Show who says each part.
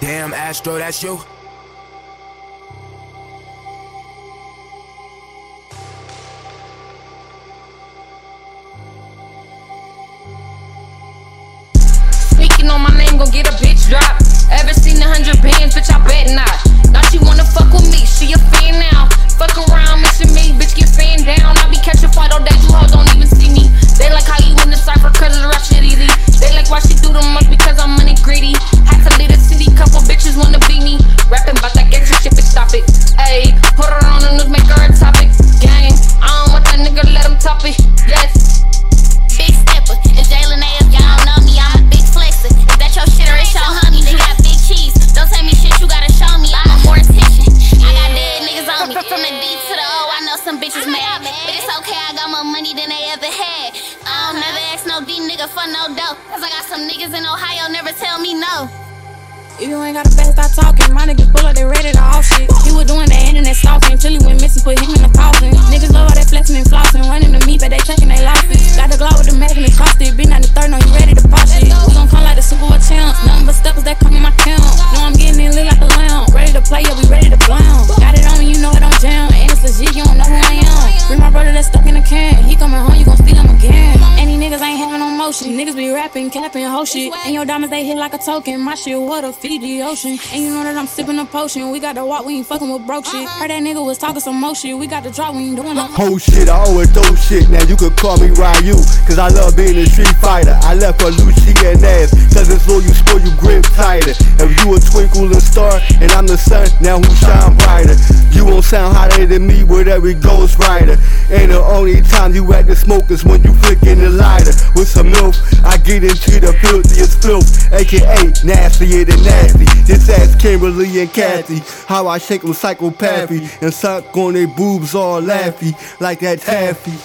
Speaker 1: Damn, Astro, that's you.
Speaker 2: Speaking on my name, gon' get a bitch drop. Ever seen a hundred bands, bitch? I bet not. Nigga, let him top it. Yes.
Speaker 3: Big stepper. It's Jalen A. If y'all don't know me, I'm a big flexer. Is that your shit or it's your honey? They got big cheese. Don't tell me shit, you gotta show me. I'm a mortician. I got dead niggas on me. From the D to the O, I know some bitches mad. But it's okay, I got more money than they ever had. I don't uh-huh. never ask no D nigga for no dough. Cause I got some niggas in Ohio, never tell me no.
Speaker 4: If you ain't got a bag, stop talking. My niggas pull up, they ready to off shit. He was doing Running to me, but they checking they losses. Got the glow with the magnet frosted. Been on the third, no, you ready to pop shit. We gon' come like the Super Bowl champs. Nothing but steppers that come in my count. Know I'm getting in lit like a lamb. Ready to play, yeah, we ready to blown. Got it on me, you know it don't jam. And it's legit, you don't know who I am. Bring my brother that's stuck in the can. He coming home, you gon' steal him again. And these niggas ain't having no motion. Niggas be rapping, capping, whole shit. And your diamonds, they hit like a token. My shit, water, Fiji Ocean. And you know that I'm sipping a potion. We got to walk, we ain't fucking with broke shit. Uh-uh. Heard that nigga was talking some more shit. We got to drop, we ain't doing no.
Speaker 5: Whole shit, I always throw shit. Now you can call me Ryu, cause I love being a street fighter. I left for Lucia and Ass, cause it's all you score, you grip tighter. If you a twinkling star, and I'm the sun, now who shine brighter? You won't sound hotter than me with every ghost rider. And the only time you at the smoke is when you flicking the lighter. With some milk, I get into the filthiest filth, aka nastier than nasty. This ass Kimberly and Kathy, how I shake them psychopathy and suck on their boobs all laughy like that taffy.